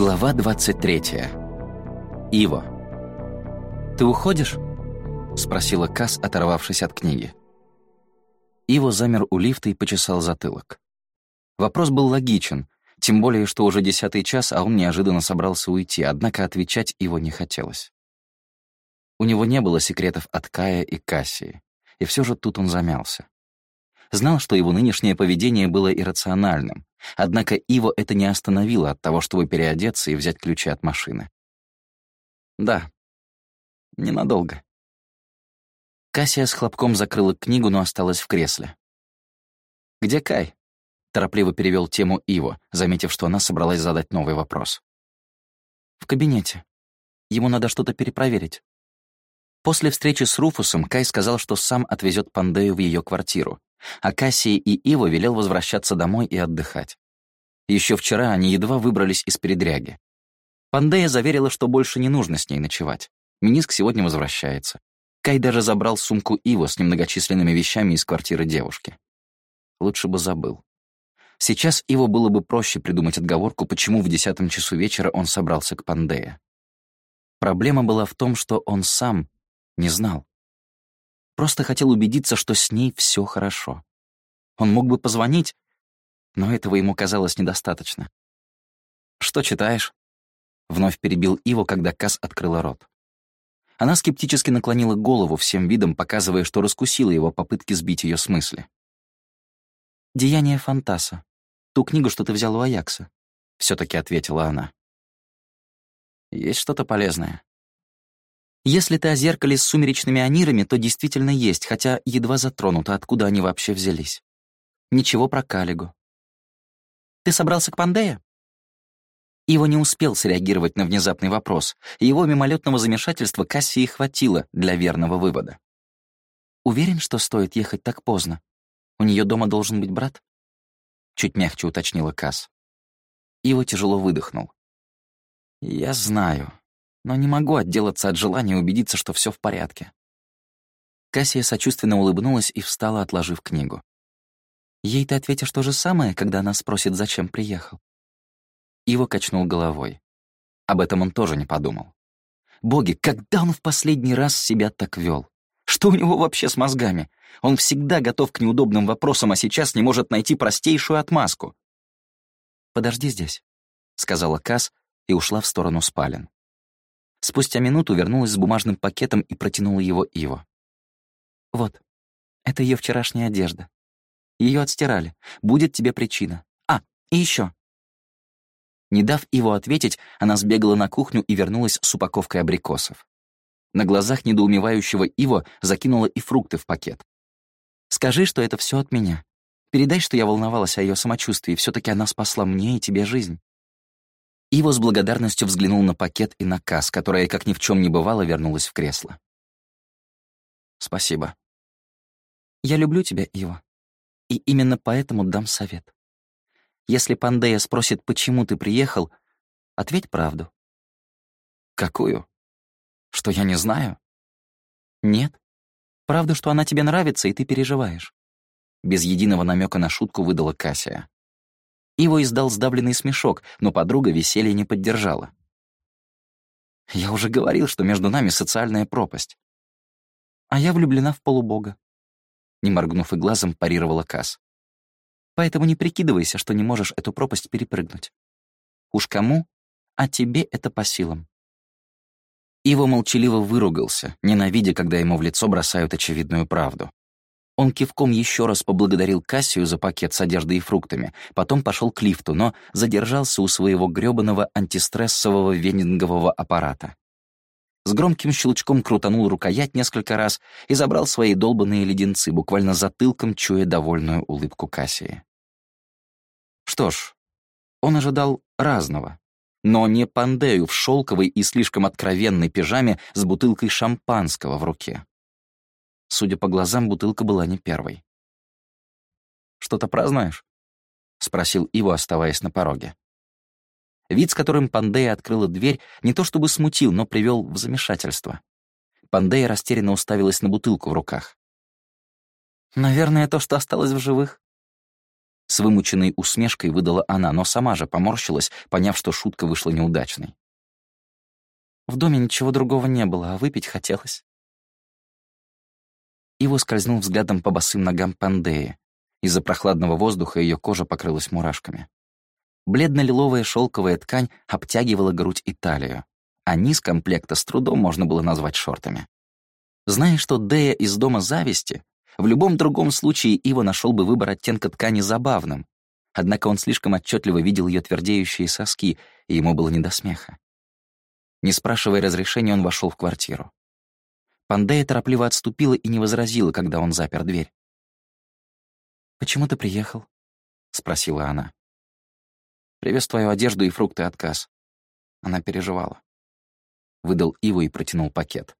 Глава 23. Иво. «Ты уходишь?» — спросила Касс, оторвавшись от книги. Иво замер у лифта и почесал затылок. Вопрос был логичен, тем более, что уже десятый час, а он неожиданно собрался уйти, однако отвечать его не хотелось. У него не было секретов от Кая и Кассии, и все же тут он замялся. Знал, что его нынешнее поведение было иррациональным, однако Иво это не остановило от того, чтобы переодеться и взять ключи от машины. Да, ненадолго. Кассия с хлопком закрыла книгу, но осталась в кресле. «Где Кай?» — торопливо перевел тему Иво, заметив, что она собралась задать новый вопрос. «В кабинете. Ему надо что-то перепроверить». После встречи с Руфусом Кай сказал, что сам отвезет Пандею в ее квартиру, а Кассии и Иво велел возвращаться домой и отдыхать. Еще вчера они едва выбрались из передряги. Пандея заверила, что больше не нужно с ней ночевать. Миниск сегодня возвращается. Кай даже забрал сумку Иво с немногочисленными вещами из квартиры девушки. Лучше бы забыл. Сейчас Иво было бы проще придумать отговорку, почему в десятом часу вечера он собрался к Пандее. Проблема была в том, что он сам не знал. Просто хотел убедиться, что с ней все хорошо. Он мог бы позвонить, но этого ему казалось недостаточно. «Что читаешь?» Вновь перебил Иво, когда Кас открыла рот. Она скептически наклонила голову всем видом, показывая, что раскусила его попытки сбить ее с мысли. «Деяние Фантаса. Ту книгу, что ты взял у Аякса», — все таки ответила она. «Есть что-то полезное?» Если ты о зеркале с сумеречными анирами, то действительно есть, хотя едва затронуто, откуда они вообще взялись. Ничего про Калигу. Ты собрался к Пандея? Его не успел среагировать на внезапный вопрос, и его мимолетного замешательства Кассии хватило для верного вывода. «Уверен, что стоит ехать так поздно? У нее дома должен быть брат?» Чуть мягче уточнила Касс. Иво тяжело выдохнул. «Я знаю но не могу отделаться от желания убедиться, что все в порядке. Кассия сочувственно улыбнулась и встала, отложив книгу. «Ей ты ответишь то же самое, когда она спросит, зачем приехал?» Иво качнул головой. Об этом он тоже не подумал. Боги, когда он в последний раз себя так вел? Что у него вообще с мозгами? Он всегда готов к неудобным вопросам, а сейчас не может найти простейшую отмазку. «Подожди здесь», — сказала Касс и ушла в сторону спален. Спустя минуту вернулась с бумажным пакетом и протянула его Иво. «Вот, это ее вчерашняя одежда. Ее отстирали. Будет тебе причина. А, и еще. Не дав Иво ответить, она сбегала на кухню и вернулась с упаковкой абрикосов. На глазах недоумевающего Иво закинула и фрукты в пакет. «Скажи, что это все от меня. Передай, что я волновалась о ее самочувствии, все таки она спасла мне и тебе жизнь». Иво с благодарностью взглянул на пакет и наказ, которая, как ни в чем не бывало, вернулась в кресло. «Спасибо». «Я люблю тебя, Иво. И именно поэтому дам совет. Если Пандея спросит, почему ты приехал, ответь правду». «Какую? Что я не знаю?» «Нет. Правду, что она тебе нравится, и ты переживаешь». Без единого намека на шутку выдала Кассия. Иво издал сдавленный смешок, но подруга веселье не поддержала. «Я уже говорил, что между нами социальная пропасть. А я влюблена в полубога». Не моргнув и глазом, парировала Касс. «Поэтому не прикидывайся, что не можешь эту пропасть перепрыгнуть. Уж кому, а тебе это по силам». Иво молчаливо выругался, ненавидя, когда ему в лицо бросают очевидную правду. Он кивком еще раз поблагодарил Кассию за пакет с одеждой и фруктами, потом пошел к лифту, но задержался у своего грёбаного антистрессового венингового аппарата. С громким щелчком крутанул рукоять несколько раз и забрал свои долбанные леденцы, буквально затылком чуя довольную улыбку Кассии. Что ж, он ожидал разного, но не пандею в шелковой и слишком откровенной пижаме с бутылкой шампанского в руке. Судя по глазам, бутылка была не первой. «Что-то празднуешь?» — спросил Иво, оставаясь на пороге. Вид, с которым Пандея открыла дверь, не то чтобы смутил, но привел в замешательство. Пандея растерянно уставилась на бутылку в руках. «Наверное, то, что осталось в живых». С вымученной усмешкой выдала она, но сама же поморщилась, поняв, что шутка вышла неудачной. В доме ничего другого не было, а выпить хотелось. Иво скользнул взглядом по босым ногам Пандеи. Из-за прохладного воздуха ее кожа покрылась мурашками. Бледно-лиловая шелковая ткань обтягивала грудь и талию, а низ комплекта с трудом можно было назвать шортами. Зная, что Дея из дома зависти, в любом другом случае Ива нашел бы выбор оттенка ткани забавным, однако он слишком отчетливо видел ее твердеющие соски, и ему было не до смеха. Не спрашивая разрешения, он вошел в квартиру. Пандея торопливо отступила и не возразила, когда он запер дверь. «Почему ты приехал?» — спросила она. «Привез твою одежду и фрукты отказ». Она переживала. Выдал Иву и протянул пакет.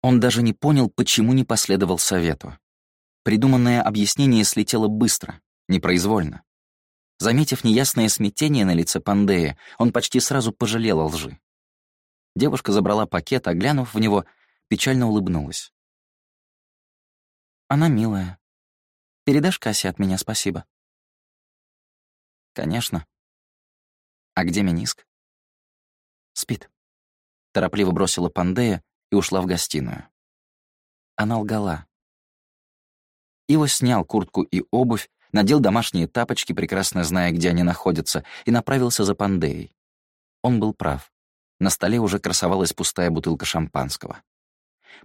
Он даже не понял, почему не последовал совету. Придуманное объяснение слетело быстро, непроизвольно. Заметив неясное смятение на лице Пандея, он почти сразу пожалел о лжи. Девушка забрала пакет, а, глянув в него, печально улыбнулась. «Она милая. Передашь Кассе от меня спасибо?» «Конечно. А где Миниск?» «Спит», — торопливо бросила Пандея и ушла в гостиную. Она лгала. Иво снял куртку и обувь, надел домашние тапочки, прекрасно зная, где они находятся, и направился за Пандеей. Он был прав. На столе уже красовалась пустая бутылка шампанского.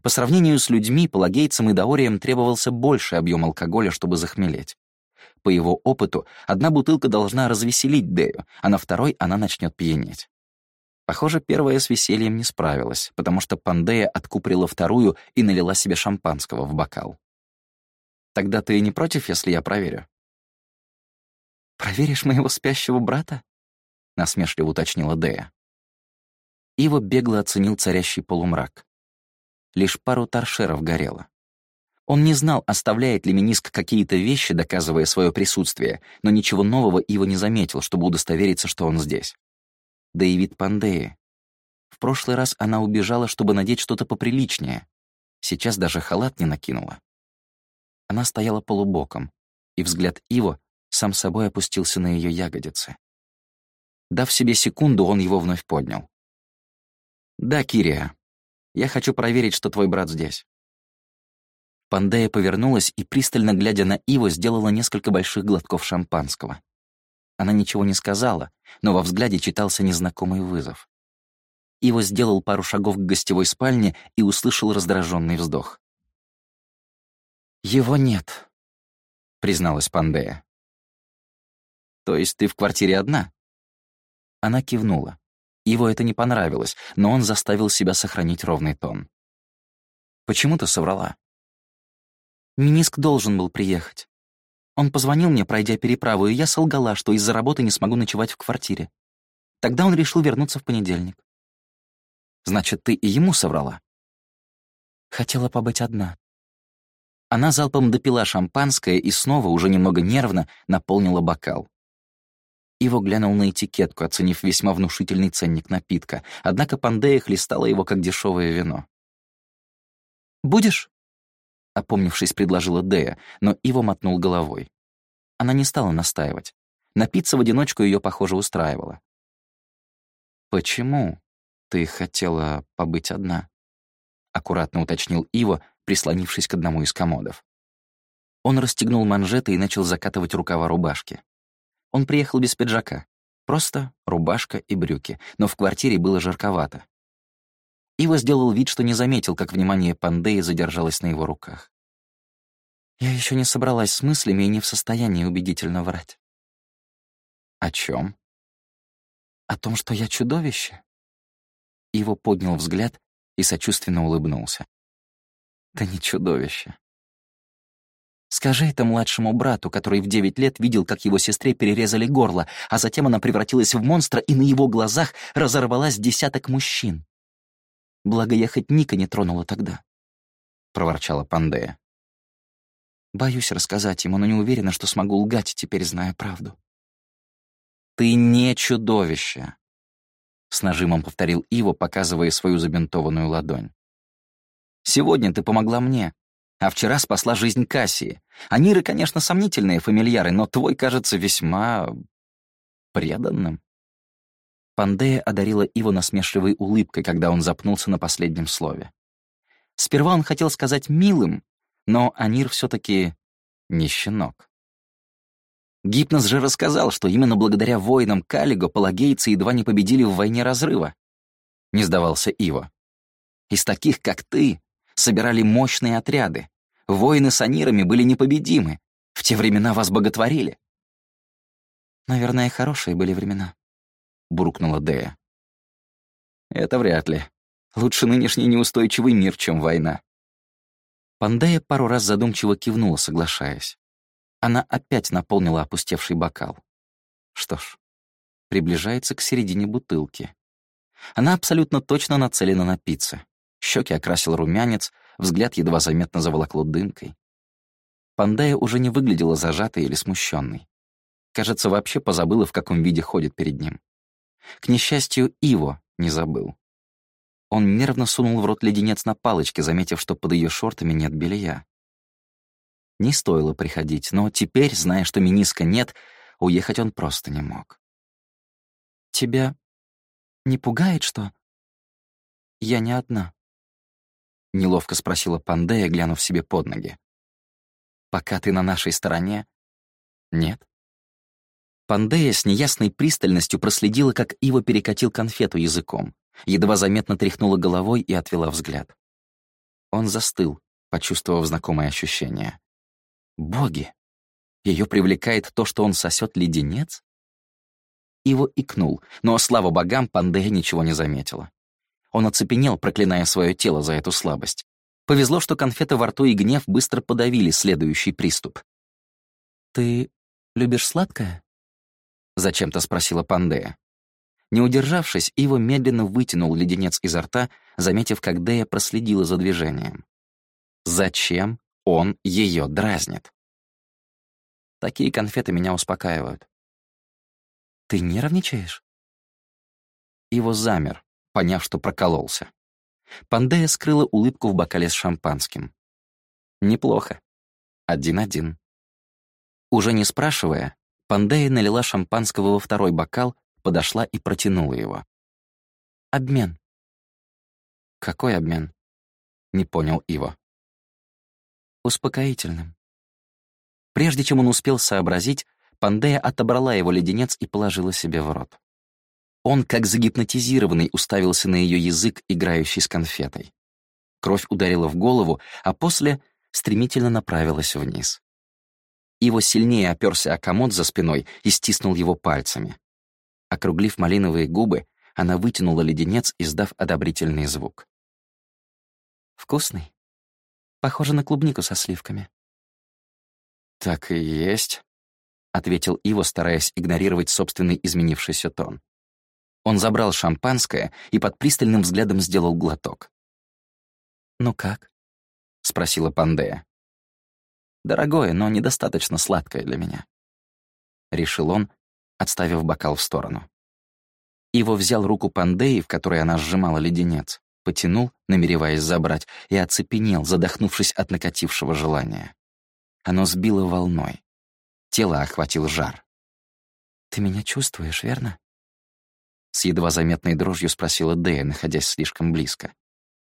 По сравнению с людьми, палагейцам и даориям требовался больше объем алкоголя, чтобы захмелеть. По его опыту, одна бутылка должна развеселить Дею, а на второй она начнет пьянеть. Похоже, первая с весельем не справилась, потому что Пандея откуприла вторую и налила себе шампанского в бокал. «Тогда ты не против, если я проверю?» «Проверишь моего спящего брата?» — насмешливо уточнила Дея. Ива бегло оценил царящий полумрак. Лишь пару торшеров горело. Он не знал, оставляет ли Миниск какие-то вещи, доказывая свое присутствие, но ничего нового Ива не заметил, чтобы удостовериться, что он здесь. Да и вид Пандеи. В прошлый раз она убежала, чтобы надеть что-то поприличнее. Сейчас даже халат не накинула. Она стояла полубоком, и взгляд Иво сам собой опустился на ее ягодицы. Дав себе секунду, он его вновь поднял. «Да, Кирия, я хочу проверить, что твой брат здесь». Пандея повернулась и, пристально глядя на Иво, сделала несколько больших глотков шампанского. Она ничего не сказала, но во взгляде читался незнакомый вызов. Иво сделал пару шагов к гостевой спальне и услышал раздраженный вздох. «Его нет», — призналась Пандея. «То есть ты в квартире одна?» Она кивнула. Его это не понравилось, но он заставил себя сохранить ровный тон. «Почему ты соврала?» «Миниск должен был приехать. Он позвонил мне, пройдя переправу, и я солгала, что из-за работы не смогу ночевать в квартире. Тогда он решил вернуться в понедельник. Значит, ты и ему соврала?» Хотела побыть одна. Она залпом допила шампанское и снова, уже немного нервно, наполнила бокал. Иво глянул на этикетку, оценив весьма внушительный ценник напитка, однако Пандея хлестала его как дешевое вино. «Будешь?» — опомнившись, предложила Дея, но Иво мотнул головой. Она не стала настаивать. Напиться в одиночку ее, похоже, устраивало. «Почему ты хотела побыть одна?» — аккуратно уточнил Иво, прислонившись к одному из комодов. Он расстегнул манжеты и начал закатывать рукава рубашки. Он приехал без пиджака. Просто рубашка и брюки, но в квартире было жарковато. Ива сделал вид, что не заметил, как внимание Пандеи задержалось на его руках. Я еще не собралась с мыслями и не в состоянии убедительно врать. О чем? О том, что я чудовище. Иво поднял взгляд и сочувственно улыбнулся. Ты не чудовище. Скажи это младшему брату, который в девять лет видел, как его сестре перерезали горло, а затем она превратилась в монстра, и на его глазах разорвалась десяток мужчин. Благо, я хоть Ника не тронула тогда, — проворчала Пандея. Боюсь рассказать ему, но не уверена, что смогу лгать, теперь зная правду. «Ты не чудовище!» — с нажимом повторил Иво, показывая свою забинтованную ладонь. «Сегодня ты помогла мне, А вчера спасла жизнь Кассии. Аниры, конечно, сомнительные фамильяры, но твой кажется весьма... преданным». Пандея одарила Иву насмешливой улыбкой, когда он запнулся на последнем слове. Сперва он хотел сказать «милым», но Анир все таки не щенок. Гипноз же рассказал, что именно благодаря воинам Калиго палагейцы едва не победили в войне разрыва. Не сдавался Иво. Из таких, как ты, собирали мощные отряды. Воины с анирами были непобедимы. В те времена вас боготворили. «Наверное, хорошие были времена», — буркнула Дея. «Это вряд ли. Лучше нынешний неустойчивый мир, чем война». Пандея пару раз задумчиво кивнула, соглашаясь. Она опять наполнила опустевший бокал. Что ж, приближается к середине бутылки. Она абсолютно точно нацелена на пицце. Щеки окрасил румянец, взгляд едва заметно заволокло дымкой. Пандая уже не выглядела зажатой или смущенной. Кажется, вообще позабыла, в каком виде ходит перед ним. К несчастью, Иво не забыл. Он нервно сунул в рот леденец на палочке, заметив, что под ее шортами нет белья. Не стоило приходить, но теперь, зная, что миниска нет, уехать он просто не мог. «Тебя не пугает, что...» «Я не одна», — неловко спросила Пандея, глянув себе под ноги. «Пока ты на нашей стороне?» «Нет». Пандея с неясной пристальностью проследила, как Ива перекатил конфету языком, едва заметно тряхнула головой и отвела взгляд. Он застыл, почувствовав знакомое ощущение. Боги! Ее привлекает то, что он сосет леденец? Иво икнул, но, слава богам, Пандея ничего не заметила. Он оцепенел, проклиная свое тело за эту слабость. Повезло, что конфеты во рту и гнев быстро подавили следующий приступ. «Ты любишь сладкое?» — зачем-то спросила Пандея. Не удержавшись, Иво медленно вытянул леденец изо рта, заметив, как Дея проследила за движением. Зачем он ее дразнит. Такие конфеты меня успокаивают. Ты нервничаешь? Его замер, поняв, что прокололся. Пандея скрыла улыбку в бокале с шампанским. Неплохо. Один-один. Уже не спрашивая, Пандея налила шампанского во второй бокал, подошла и протянула его. «Обмен». «Какой обмен?» — не понял Иво успокоительным. Прежде чем он успел сообразить, Пандея отобрала его леденец и положила себе в рот. Он, как загипнотизированный, уставился на ее язык, играющий с конфетой. Кровь ударила в голову, а после стремительно направилась вниз. Его сильнее оперся о комод за спиной и стиснул его пальцами. Округлив малиновые губы, она вытянула леденец, издав одобрительный звук. «Вкусный?» Похоже на клубнику со сливками». «Так и есть», — ответил Иво, стараясь игнорировать собственный изменившийся тон. Он забрал шампанское и под пристальным взглядом сделал глоток. «Ну как?» — спросила Пандея. «Дорогое, но недостаточно сладкое для меня», — решил он, отставив бокал в сторону. Иво взял руку Пандеи, в которой она сжимала леденец, потянул, намереваясь забрать, и оцепенел, задохнувшись от накатившего желания. Оно сбило волной. Тело охватил жар. «Ты меня чувствуешь, верно?» С едва заметной дрожью спросила Дэя, находясь слишком близко.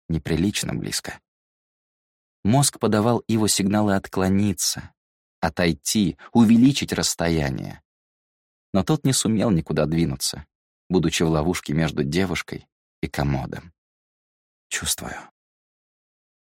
Неприлично близко. Мозг подавал его сигналы отклониться, отойти, увеличить расстояние. Но тот не сумел никуда двинуться, будучи в ловушке между девушкой и комодом. Чувствую.